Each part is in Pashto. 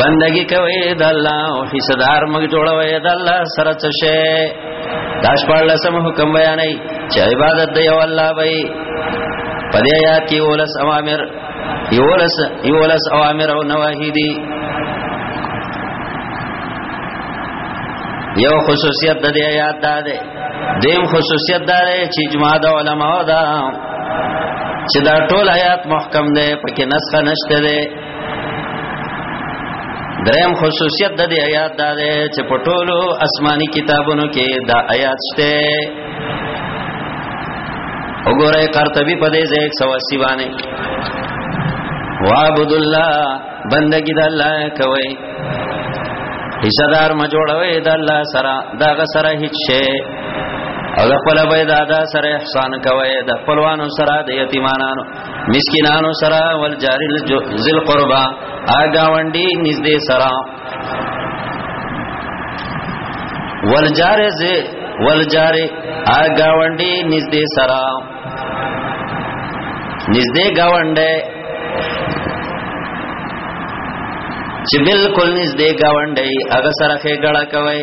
بندگی کوي د الله او حصدار موږ جوړوي د الله سره څه شي داش په لسم حکم بیانې چې عبادت دی او الله وي په دې آیات کې ولس اوامر یولس یولس اوامر او نواهی دي یو خصوصیت د دې آیات دا ده دیم خصوصیت دا ده چې اجماع د علماو دا چې دا ټول آیات محکم ده پکې نسخه نشته ده دریم خصوصیت د دې آیات دا ده چې په ټولو آسماني کتابونو کې دا آیات شته وګوره قرطبي په دې ځای 180 باندې وعبد الله بندگی د الله کوي حصدار ما جوړوي د الله سره دا غ سره هیڅ شي او د خپل بيدادا سره احسان کوي د خپلوانو سره د یتیمانانو مسکینانو سره ول جاری ذل قربا اگاونډي نږدې سره ول جار ز ول جار اگاونډي نږدې سره نږدې گاونډه چې بالکل نږدې گاونډي هغه سره خېګړه کوي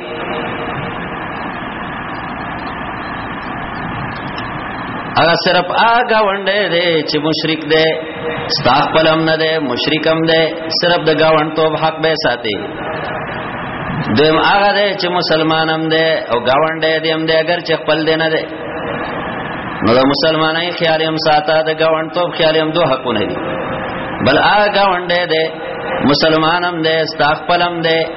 هغه صرف هغه ونده دی چې مشرک دی ستا خپل هم نه دی مشرک هم دی صرف د گاوند توب حق به ساتي دیم هغه دی چې مسلمان هم دی او گاوند دی هم دی اگر چې خپل دی نه دی نو د مسلمانای خیال هم ساته د گاوند توب خیال هم دوه حقونه دي بل هغه ونده دی مسلمان هم دی ستا خپل هم دی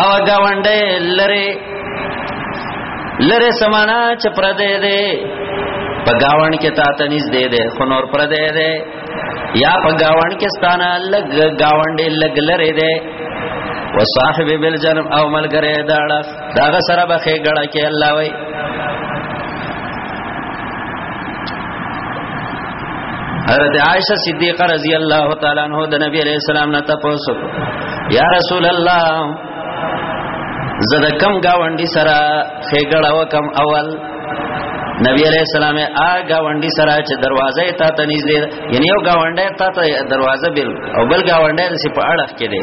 او گاونډه لره لره سمانا چې پر دې دې په گاوند کې تا ته نږدې دې خو نور پر دې دې یا په گاوند کې ستانه لګ گاوند لګ لره دې وصاحب بالجنب او ملګری داړه داغه سره به خېګړه کې الله وای حضرت عائشہ صدیقہ رضی اللہ تعالی عنہ د نبی علیہ السلام نه تاسو یا رسول الله زده کم گاونډي سره خېګړه وکم اول نبی علیہ السلام آ گاونډي سره چې دروازه ته ته نږدې یعنی یو گاونډي ته ته دروازه بل او بل گاونډي سي په اړه کې دی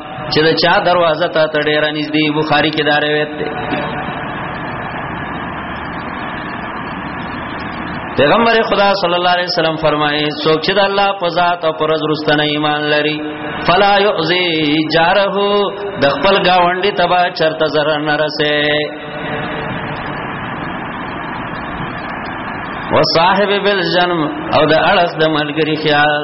چې دا چا دروازه ته تړې را نږدې بخاری کې دا روایت ده پیغمبر خدا صلی الله علیه وسلم فرمایي څوک چې د الله په ذات او پر ورځستنه ایمان لري فلا یعزی جاره د خپل گاونډي تبا چرته zarar نه رسه وصاحب بالجنم او د اړس د ملګری خیال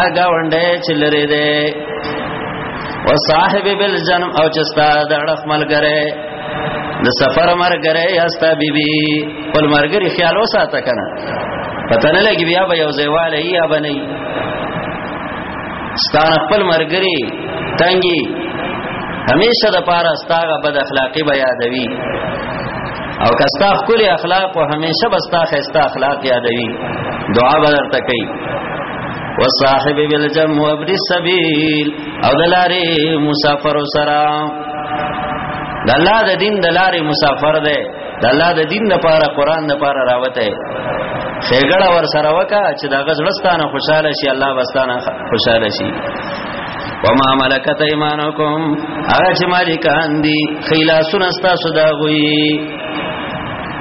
آګا ونډه چې لري ده او صاحب بالجنم او چې ستا د اړخ ملګری د سفر مرګره یا ستا بیبي خپل مرګري خیال وساته کنه پته نه لګي بیا به یو ځایواله یا بنئ ستان خپل مرګري تنګي همیشه د پاره ستاغه بد اخلاقی به یادوي او کستا خپل اخلاق او همیشه بستا خستا اخلاق یادوي دعا به درته کوي وصاحب بالجم وابن السبيل او دلاري مسافر سرا د الله د دین د لارې مسافر دی د الله د دین لپاره قران لپاره راوته خېګړه ور سره وکا چې دا غزړستانه خوشاله شي الله واستانه خوشاله شي وما ملکت ایمانکم هغه چې مالکان دي خلاصونه ستاسو دا غوي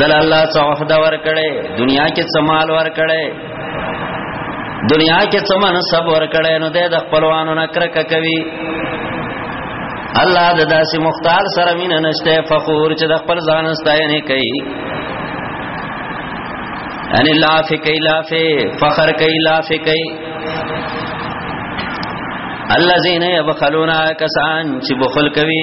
دل الله څو وخت ور کړي دنیا کې سمال ور کړي دنیا کې سمن سب ور کړي نو د خپلوانو نکرک کوي الله د داسې مختار سره مين نشته فخور چې د خپل ځان ستاینه کوي ان لاف کوي لاف فخر کوي لاف کوي الذين يبخلون کسان چې بخل کوي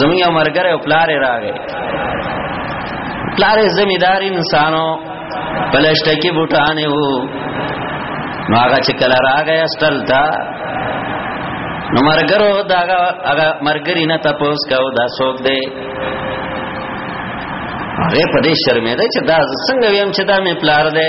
زمونږ یو مرګره او پلار راغی پلار زمیدار انسانو پلشت کې بوټانه وو نو هغه چې کله راغی استل تا نو مرګرو دا هغه مرګری نه تپوس کاو دا څوک دی هغه په دې شرمې ده چې دا څنګه ویم چې دا مې پلار دی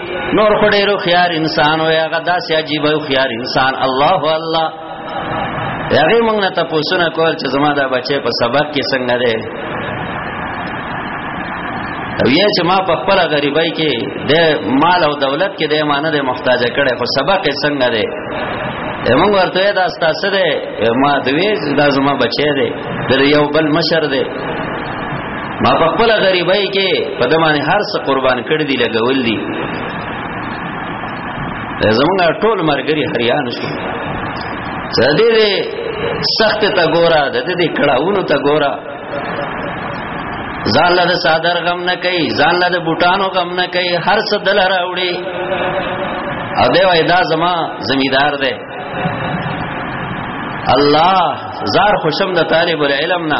نور خو ډیرو خيار انسان وي هغه داسې عجیب او خيار انسان الله الله هغه موږ نه تاسو نه کول چې زما دا بچي په سبق کې څنګه ده او یا چې ما په خپل غریبای کې د مال او دولت کې د امانه د محتاج کړي خو سبق یې څنګه دی موږ ورته دا ستاسو دی ما دوی دا زما بچی دی د یو بل مشر دی ما په خپل غریبۍ کې په دمانه هر څه قربان کړ دي لګول دي زمونږ ټول مرګري هریان شو زده دې سخت تا ګورا د دې کړهونو تا ګورا ځان له صادر غم نه کوي ځان له بوټانو غم نه کوي هر څه دل راوړي او دی وای دا زما زمیدار دی الله زار خوشم د طالب العلم نه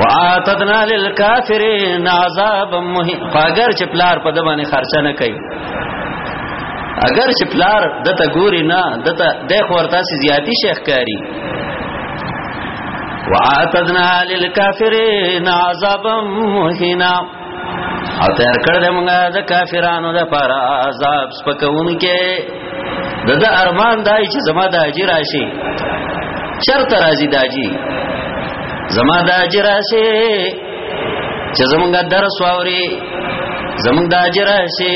واتدنا للکافرین عذاب مهین اگر چې پلار په دمانه خرچه نه کوي اگر چې پلار دته ګوري نه دته د خورتا سي زیاتی شیخ کاری واتدنا للکافرین عذاب مهینا او تیار کړ د موږ د کافرانو د پر عذاب سپکونکې د د ارمان دای چې زما د اجر راشي شرط راځي داجی زما د اجر راشي چې زمونږ درس واوري زمونږ د اجر راشي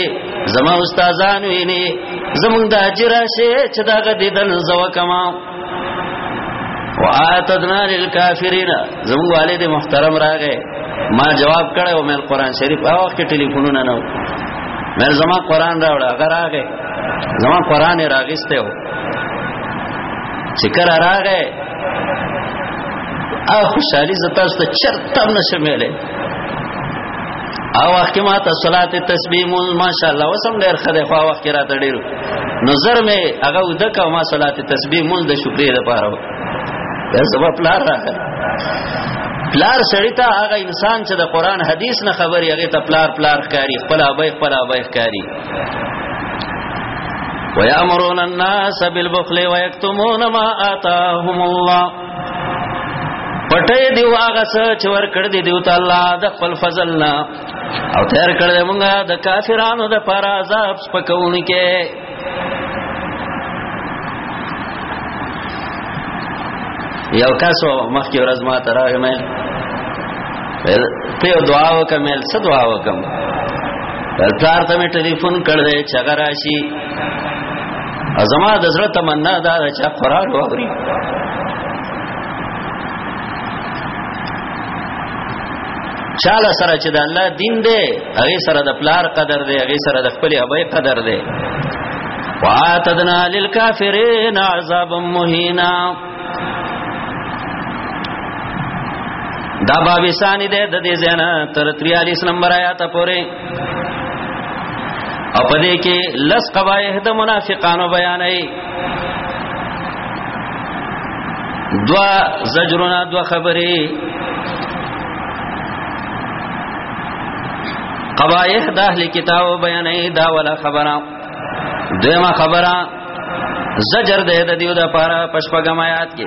زما استادان ویني زمونږ د اجر راشي چې دا غدي دل زو کما واتدنا للکافرین زمو والد محترم راغې ما جواب کړه او مې قرآن شریف او وخت ټلیفونونه نه مې زما قرآن راوړ هغه راغې زما قرآن راغسته و چې کله راغې او خوشالي زتا ست چرته نشم ویلې او وخت ما ته صلات تسبیح ماشاءالله وسم ډېر خدای خو وخت راته ډېر نظر مې هغه ودکا ما صلات تسبیح مول د شکرې لپاره دا سبب پلار راغی پلار سړی ته هغه انسان چې د قران حدیث نه خبري هغه ته پلار پلار ښکاری خپل ابای خپل ابای ښکاری ويامرون الناس بالبخل ويكتمون ما آتاهم الله پټه دی واغه څه چې ور کړ دی دیو تعالی د خپل فضل نه او تیر کړل مونږه د کافرانو د پر عذاب سپکونکې یو کاسو مخکې ورځ ما تراغه مې ته دعا وکم مې څه دعا وکم پلار ته مې ټلیفون کړل چې هغه راشي ازما د زړه تمنا دا چې قرار ووري چاله سره چې د الله دین دی هغه سره د پلار قدر دی هغه سره د خپل ابای قدر دی واتدنا للکافرین عذاب مهینا دا باب ثانی ده د دې زنه تر 43 نمبر آیات پورې او پدې کې لس قواعد منافقانو بیانې دوا زجرنا دوا خبرې قبایح د اهل کتاب بیانې دا ولا خبره دیمه خبره زجر دې د دیو د پاره پشپګم آیات کې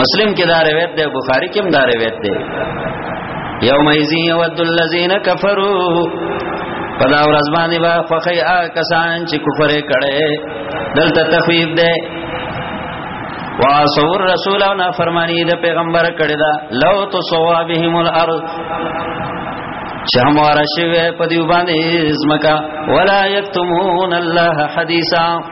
مسلم کې دا روایت ده بخاری کې هم دا روایت ده یوم ایزی یود الذین کفروا پدا ورځ باندې با فخی آ کسان چې کفر کړي دلته تخویب ده واسور رسول او نا فرمانی د پیغمبر کړي دا لو تو سوا بهم الارض چې همواره شوه په دیو باندې زمکا ولا یکتمون الله حدیثا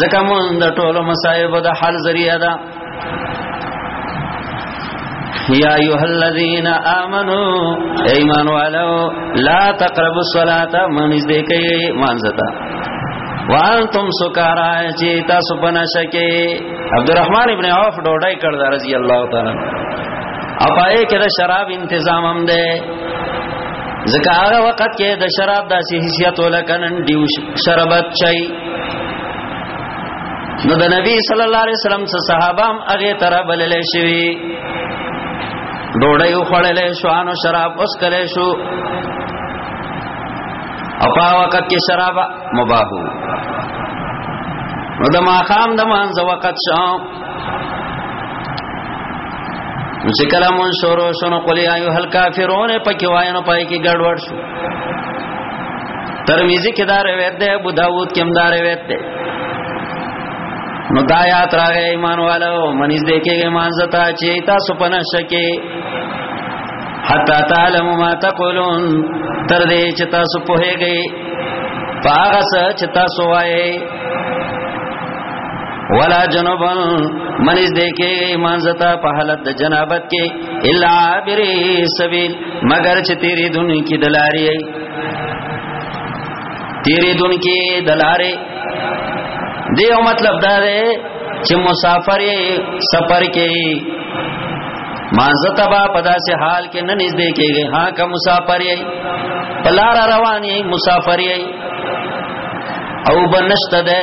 ځکه مونږ د ټولو مصايب د حل ذریعہ ده یا ایها الذین آمنو ایمان والو لا تقربوا الصلاة منځ دې کوي مانځتا وانتم سکارا چې تاسو په نشه کې عبدالرحمن ابن عوف ډوډۍ کړ رضی الله تعالی او پای کې د شراب تنظیم هم ده ځکه هغه وخت کې د شراب داسې حیثیت ولکنن دیو شربت چای نو د نبی صلی الله علیه وسلم سره صحابه هم هغه تر بلل شوی ډوډۍ خوړلې شو انو شراب اوس کله شو او په وخت کې شراب مباح نو د ماقام د مانځ وخت شو چې کله مون شروع شنو قل یا ایه الکافرون پکې وایو پای کې ګډوډ شو ترمذی کې دا روایت ده ابو داود کې هم دا روایت ده نو دا یاد راغې ایمان والو منځ دې کې ایمان زتا چې تاسو پنه شکه حتا تعلم ما تقولون تر دې چې تاسو په هېږي پاغه څه چې تاسو وایي ولا جنوب منز دې کې مانزتا په حالت د جنابت کې الا عابری سبیل مگر چې تیری دن کې دلاری ای تیری دن کې دلاری دې یو مطلب دا دی چې مسافر سفر کې مانزتا با پدا سے حال کې نه نږدې کېږي ها کا مسافر ای پلار رواني مسافر ای او بنشت ده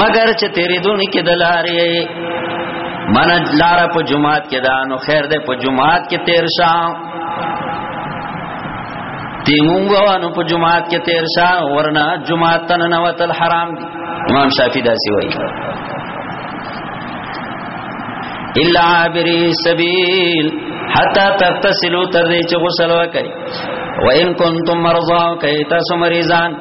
مگر چې تیرې دونی کې د لارې من لار په جمعات کې دا نو خیر دې په جمعات کې تیر شا تیمونګو نو په جمعات کې تیر شا ورنه جمعات تن نوت الحرام دی امام شافعی دا سی وایي الا عابری سبیل حتا تغتسلوا تر دې چې غسل وکړي وان کنتم مرضى کای تاسو مریضان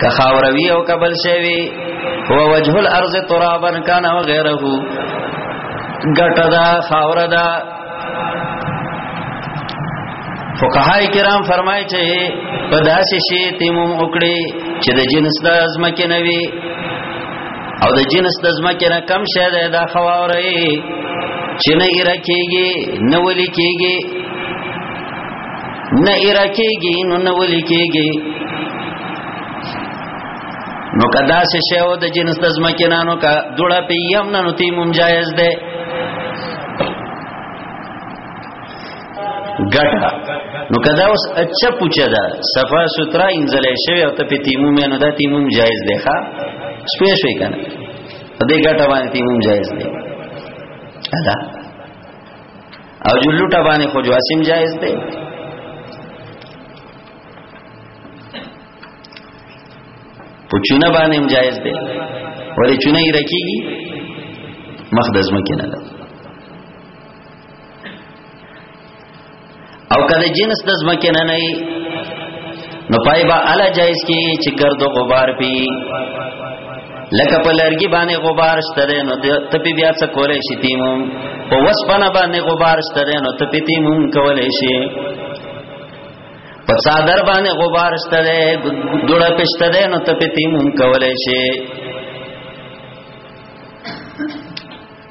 که خاوروی او کبل شوی و وجه الارض ترابا کان او غیره ګټه دا خاور دا فقهای کرام فرمایي چې په داسې شی تیمم وکړي چې د جنس د ازمکه نه وي او د جنس د ازمکه نه کم شه ده دا خواوري چې نه یې رکیږي نه ولي کیږي نه ایرکیږي نو نه ولي کیږي نو کدا سه شیو د جنس د زمکه نه نو کا دوړه پیم نه نو تی مم جایز ده ګټه نو کدا اوس اچھا پوچا ده صفا سترا انزلې شوی او ته په تیمو مې نو دا تیمو جایز ده ښا سپیش وی کنه دې ګټه باندې تیمو جایز ده ادا او جو لوټه باندې خو جواسم جایز دی په چونه باندې هم جایز دی ولې چونه یې رکیږي مخ د ځمکې نه ده او کله جنس د ځمکې نه نه نو پای با الا جایز کی چې ګرد او غبار پی لکه په لرګي باندې غبار شته نو ته په بیا څه کولای شي تیمم په وسپنه باندې غبار شته نو ته په تیمم کولای شي په صادر باندې غبار شته ګډه پښته ده نو ته په تیمم کولای شي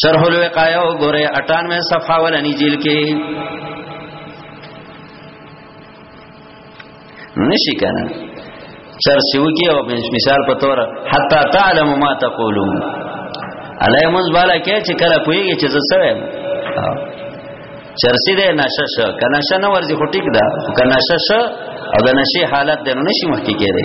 شرح الوقایه وګوره 98 صفحه ولنی جیل کې نشي کنه چرسیو کې او مثال په تور حتا تعلم ما تقولون علای موږ بالا کې چې کله پويږي چې څه سره چرسی دې نشه شو کنه نشه نه ورځي خټیک دا کنه نشه شو او د نشي حالت دې نشي مخکې کېږي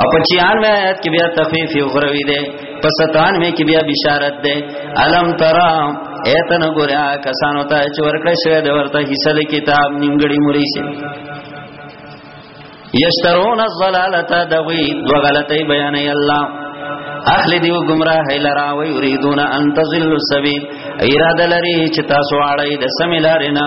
او په 96 آیات کې بیا تخفیف یو غروي دی په 97 کې بیا بشارت دی الم ترا ایتن ګوریا کسانو ته چې ورکړې شوی د ورته حصہ د کتاب نیمګړی موري شي یشترون الضلالته دوی دو غلطی بیان الله اخلی دیو گمراه لرا و یریدون ان تزل السبیل اراده لري چې تاسو اړای د سمیلارینه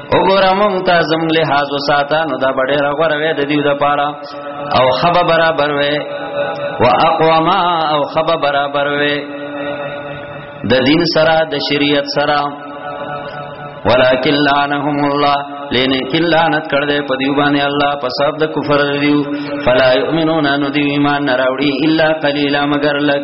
وګوره مونږ ته زم له حاضر ساته نو دا بډې راغور وې د دې د پاره او خب برابر وې واقوما او خب برابر وې د دین سره د شریعت سره ولکن لعنهم الله لینه کلانت کړ دې په دیو باندې الله په سبب د کفر دیو فلا یؤمنون ان دی ایمان نه راوړي الا قلیلا مگر لک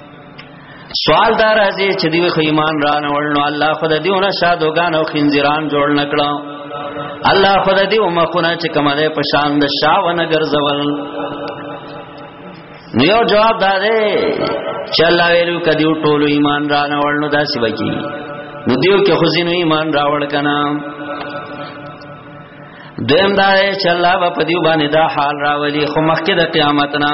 سوال دار ازي چې دی خو ایمان را نه ورنو الله خدای دیونه شادوغان او خنزیران جوړ نکړو الله خدای دی ومخونه چې کومه ده په شان د شاونه ګرځول نیو جواب داده چې الله ویلو کدی ټولو ایمان را نه ورنو داسې وکی نو دیو کې خو زینو ایمان راوړ کنا دویم دا چې الله په دیو باندې دا حال راولي خو مخکې د قیامت نه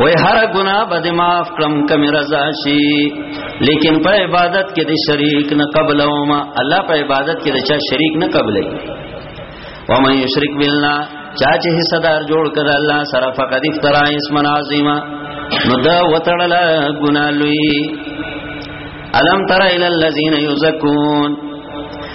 وای هر ګناه به د معاف کړم کم رضا شي لیکن په عبادت کې د شریک نه قبل او ما الله په عبادت کې د چا شریک نه قبلې و مې شریک بالله چا چې حصدار جوړ کړ الله سره فقد افترا اسم عظیما نو دا وتړل ګنا لوی الم تر الى الذين يزكون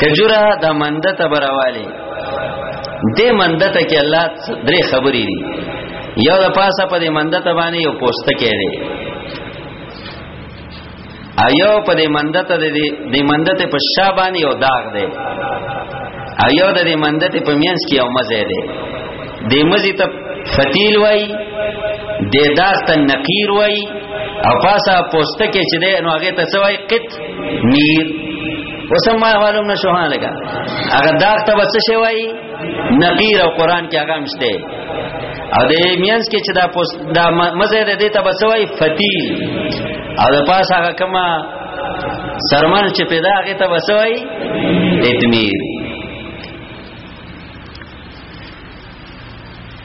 کجورا د منده ته براوالی دې منده ته کې الله درې خبرې دي یو د پاسه په دې منده ته باندې یو پوسټ کې دی ایو په دې منده ته دې دې منده ته په شا باندې یو داغ دی ایو د دې منده ته په مینس کې یو مزه دی دې مزه ته فتیل وای دې داغ ته نقیر وای او پاسه پوسټ کې چې دې نو هغه ته سوای قط میر وسما معلوم نشو ها لگا هغه داغ ته بچ شي وای نقیر او قران کې هغه مشته او د مینس کې چې دا پوست دا مزه دې ته بچ وای فتیل او د پاس هغه کما سرمن چې پیدا هغه ته بچ وای اتمیر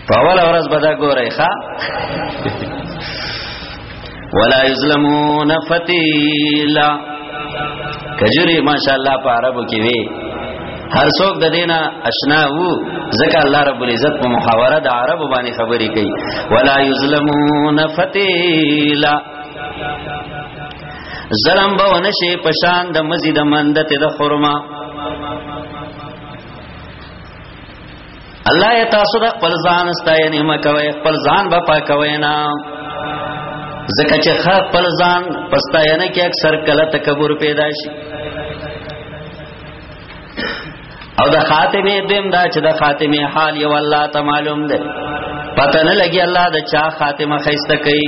په اول ورځ به دا ګورای ښا ولا یظلمون فتیلا کجوري ماشاءالله په عربو کې وی هر څوک د دینه آشنا وو ځکه الله رب العزت په محاوره د عربو باندې خبرې کوي ولا یظلمون فتیلا ظلم به ونشي پشان د مزید مندته د خرما الله یا تاسو د خپل ځان ستاینه مکوي خپل ځان به پاکوي نه ځکه چې خپل ځان پستاینه کې اکثر کله تکبر پیدا شي او د خاتمه دیم دا چې د خاتمه حال یو الله ته معلوم دی پته نه لګي الله د چا خاتمه خیسته کوي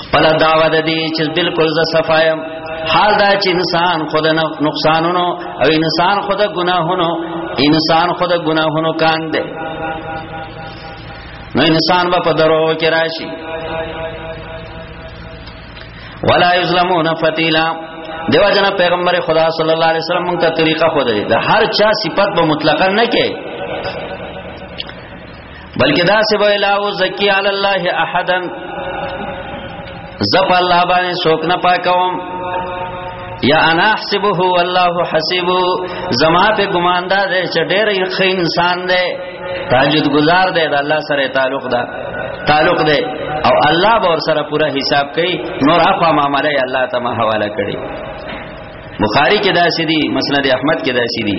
خپل داوا د دې چې بالکل ز صفایم حال دا چې انسان خود نقصانونو او انسان خود ګناهونو انسان خود ګناهونو کاند نو انسان به په درو کې راشي ولا یظلمون فتیلا دیو جن پیغمبر خدا صلی الله علیه وسلم مونږ ته طریقه خو ده هر چا صفت به مطلقاً نه کې بلکې دا څه به لا او زکی علی الله احدن زپ الله باندې شوک نه پاکوم یا انا احسبه والله حسیبه زما په ګمان دا دی چې ډېر ښه انسان دی تهجد گزار دی د الله سره تعلق ده تعلق دی او الله به ور سره پورا حساب کوي نور اخوا معاملې الله ته ما حواله کړي بخاری کې دا سیدی مسند احمد کې دا سیدی